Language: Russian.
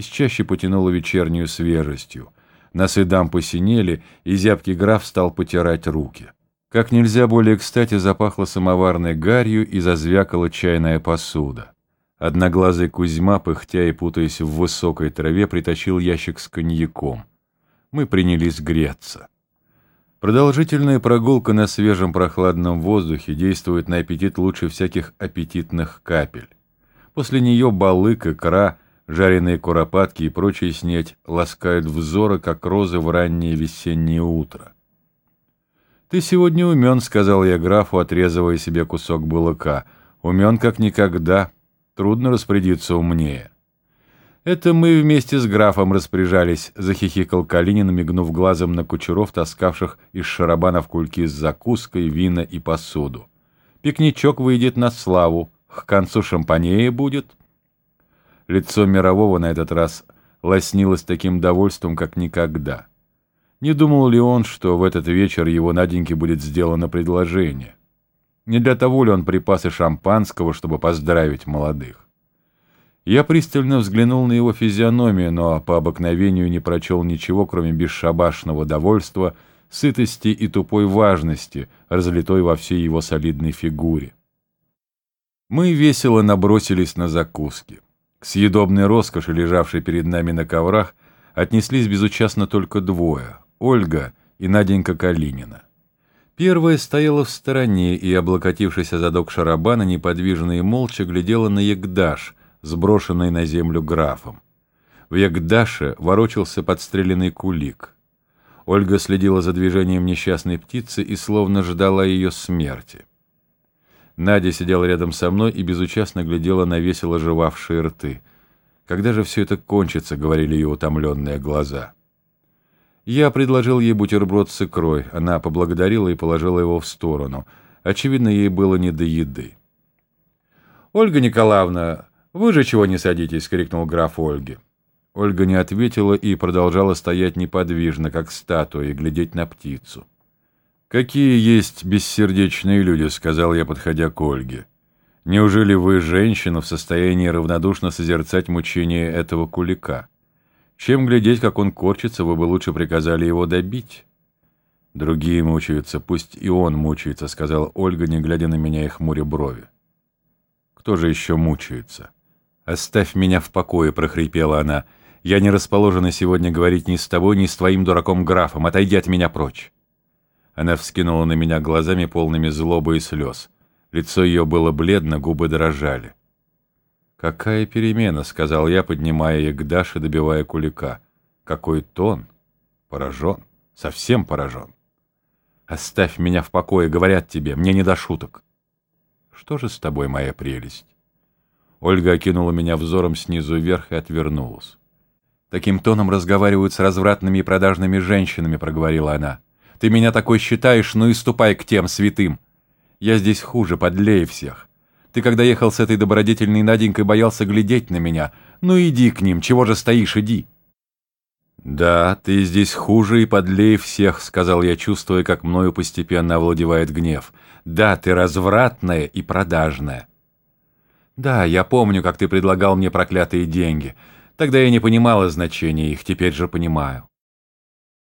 Из чаще потянуло вечернюю свежестью. Носы дам посинели, и зябкий граф стал потирать руки. Как нельзя более кстати запахло самоварной гарью и зазвякала чайная посуда. Одноглазый Кузьма, пыхтя и путаясь в высокой траве, притащил ящик с коньяком. Мы принялись греться. Продолжительная прогулка на свежем прохладном воздухе действует на аппетит лучше всяких аппетитных капель. После нее балык, икра, жареные куропатки и прочие снеть ласкают взоры, как розы в раннее весеннее утро. «Ты сегодня умен», — сказал я графу, отрезывая себе кусок балыка. «Умен как никогда. Трудно распорядиться умнее». «Это мы вместе с графом распоряжались», — захихикал Калинин, мигнув глазом на кучеров, таскавших из шарабанов кульки с закуской, вина и посуду. «Пикничок выйдет на славу, к концу шампанея будет». Лицо Мирового на этот раз лоснилось таким довольством, как никогда. Не думал ли он, что в этот вечер его Наденьке будет сделано предложение? Не для того ли он припас и шампанского, чтобы поздравить молодых? Я пристально взглянул на его физиономию, но по обыкновению не прочел ничего, кроме бесшабашного довольства, сытости и тупой важности, разлитой во всей его солидной фигуре. Мы весело набросились на закуски. К съедобной роскоши, лежавшей перед нами на коврах, отнеслись безучастно только двое — Ольга и Наденька Калинина. Первая стояла в стороне и, облокотившись о задок шарабана, неподвижно и молча глядела на Ягдаш, сброшенный на землю графом. В Ягдаше ворочался подстреленный кулик. Ольга следила за движением несчастной птицы и словно ждала ее смерти. Надя сидела рядом со мной и безучастно глядела на весело жевавшие рты. «Когда же все это кончится?» — говорили ее утомленные глаза. Я предложил ей бутерброд с икрой. Она поблагодарила и положила его в сторону. Очевидно, ей было не до еды. «Ольга Николаевна, вы же чего не садитесь?» — крикнул граф Ольге. Ольга не ответила и продолжала стоять неподвижно, как статуя, и глядеть на птицу. «Какие есть бессердечные люди», — сказал я, подходя к Ольге. «Неужели вы, женщина, в состоянии равнодушно созерцать мучения этого кулика? Чем глядеть, как он корчится, вы бы лучше приказали его добить». «Другие мучаются, пусть и он мучается», — сказала Ольга, не глядя на меня и хмуря брови. «Кто же еще мучается?» «Оставь меня в покое», — прохрипела она. «Я не расположена сегодня говорить ни с тобой, ни с твоим дураком графом. Отойди от меня прочь». Она вскинула на меня глазами полными злобы и слез. Лицо ее было бледно, губы дрожали. «Какая перемена!» — сказал я, поднимая ее к Даше, добивая кулика. «Какой тон! Поражен! Совсем поражен!» «Оставь меня в покое, говорят тебе, мне не до шуток!» «Что же с тобой, моя прелесть?» Ольга окинула меня взором снизу вверх и отвернулась. «Таким тоном разговаривают с развратными и продажными женщинами», — проговорила она. Ты меня такой считаешь, ну и ступай к тем святым. Я здесь хуже, подлее всех. Ты, когда ехал с этой добродетельной Наденькой, боялся глядеть на меня. Ну иди к ним, чего же стоишь, иди». «Да, ты здесь хуже и подлее всех», — сказал я, чувствуя, как мною постепенно овладевает гнев. «Да, ты развратная и продажная». «Да, я помню, как ты предлагал мне проклятые деньги. Тогда я не понимала значения их, теперь же понимаю.